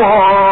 الشيطان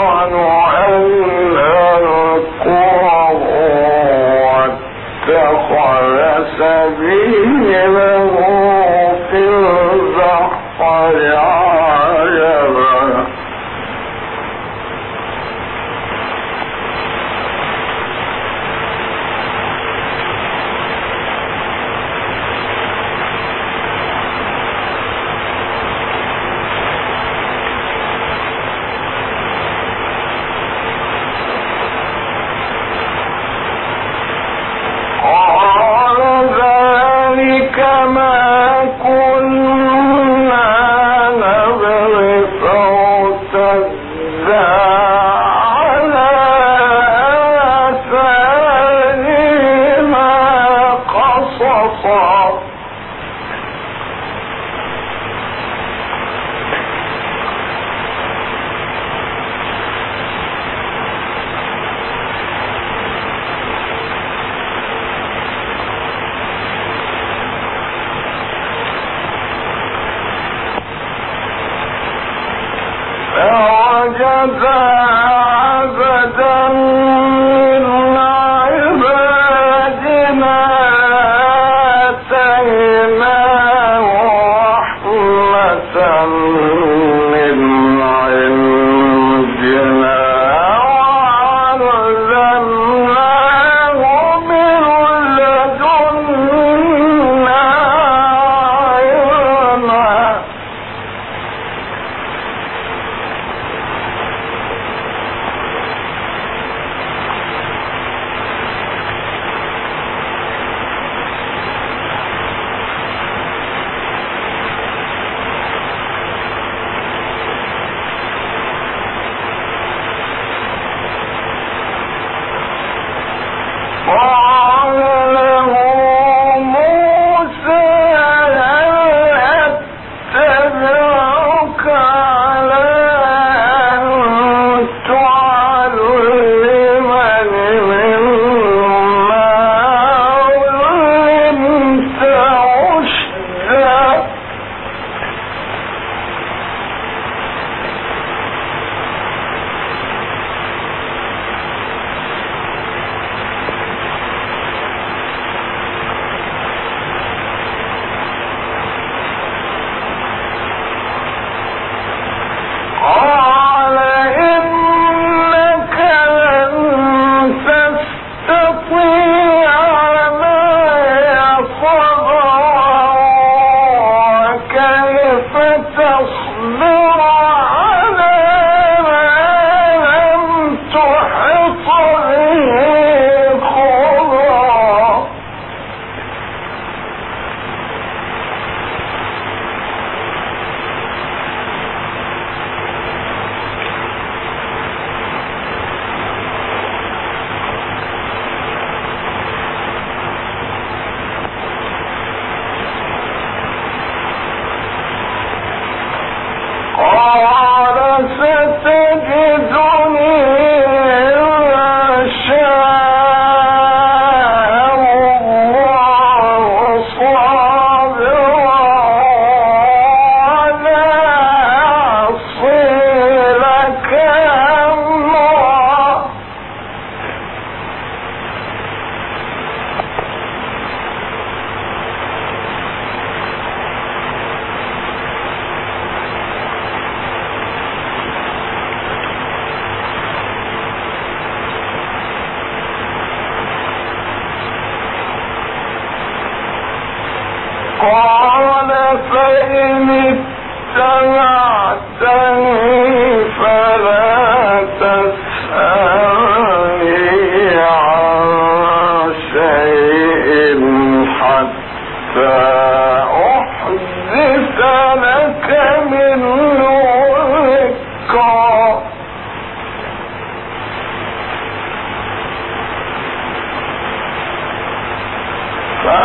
فوجد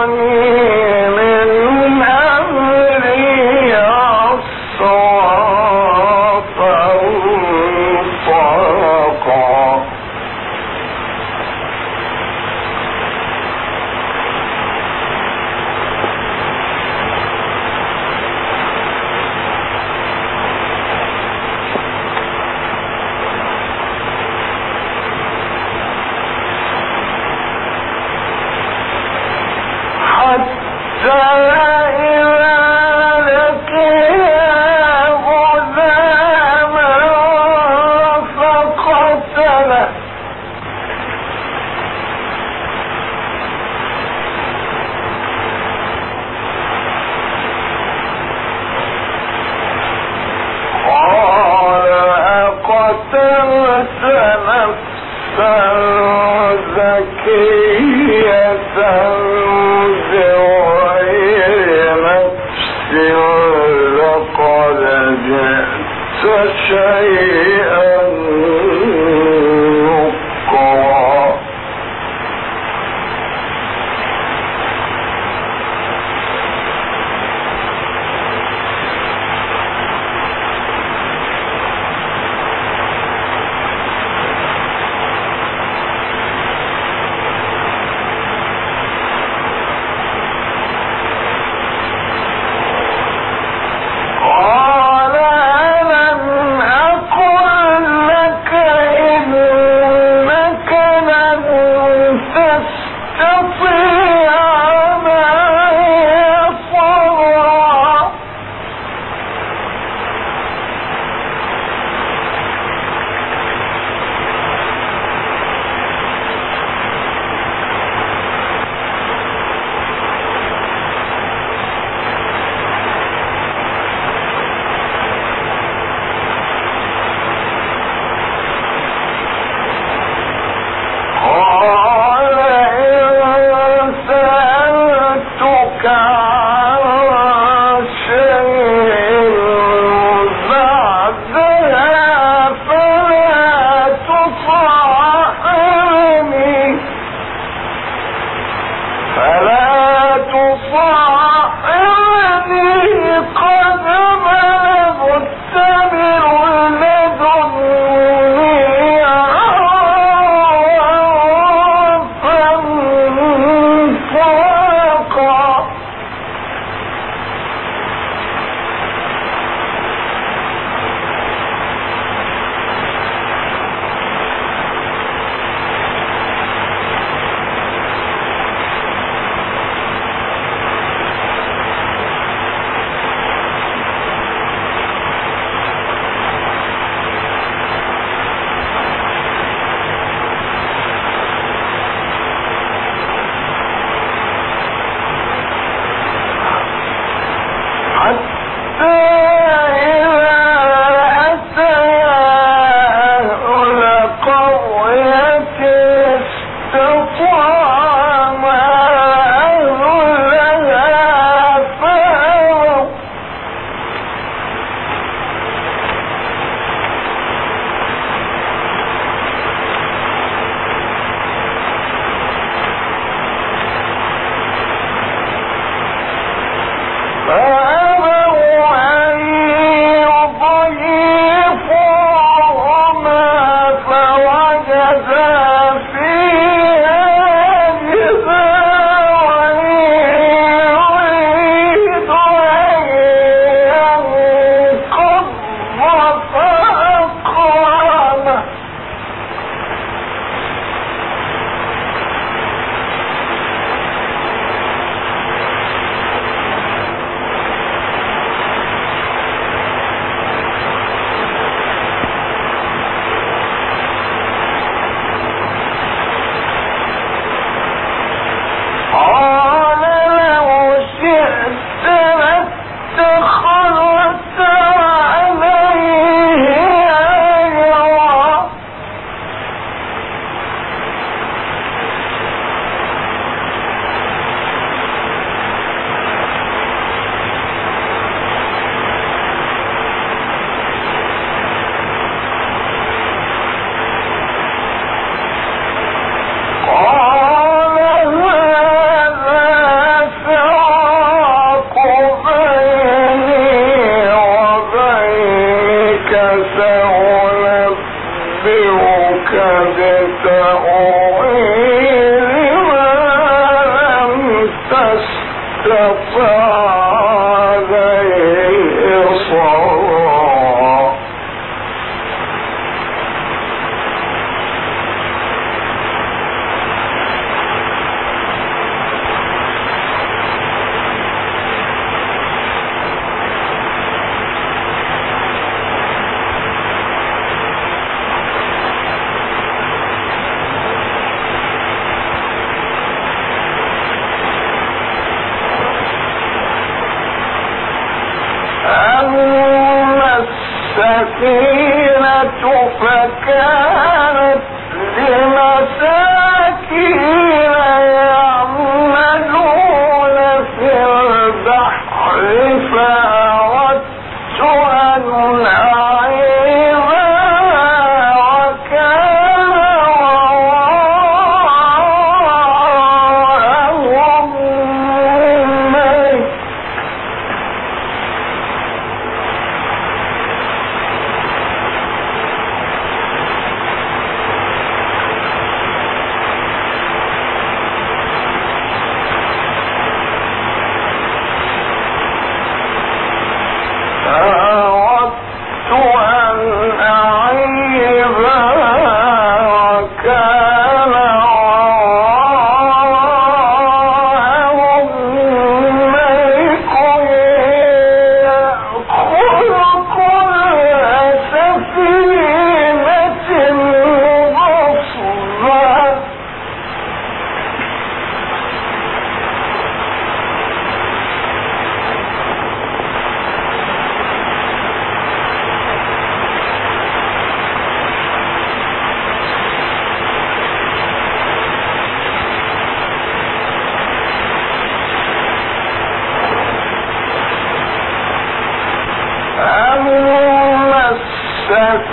on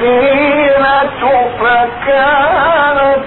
السفينة فكانت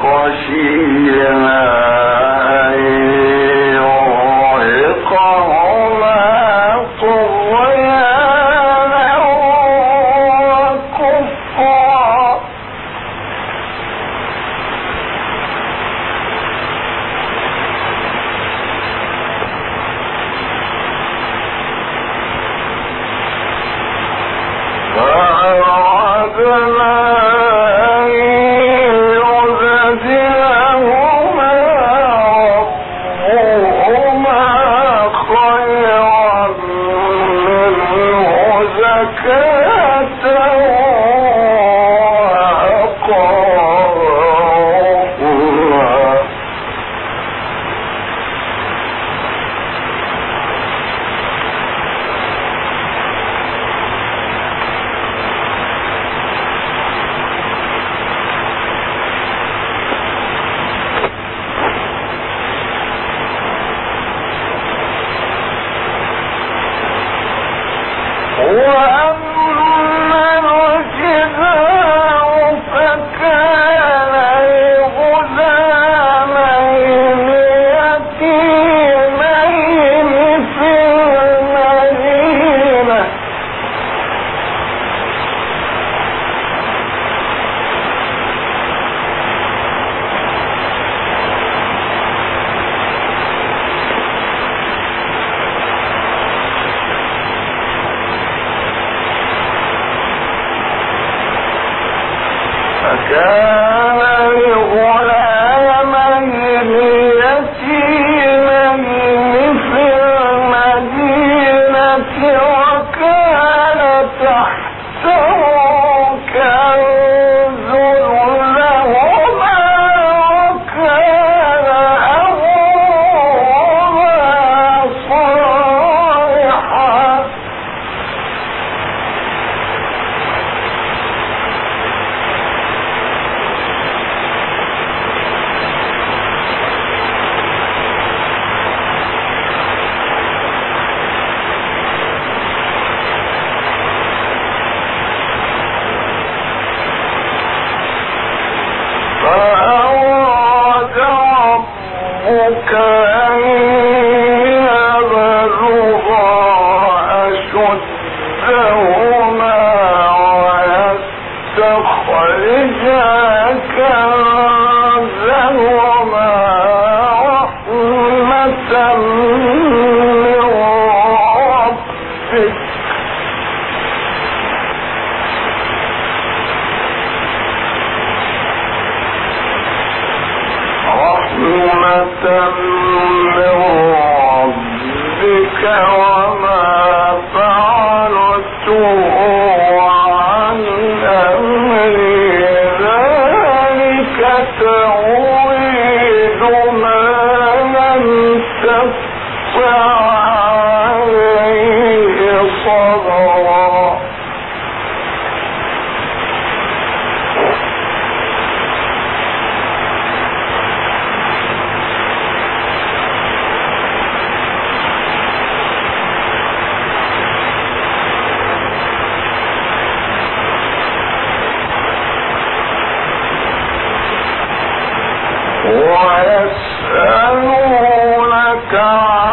خشينا كرم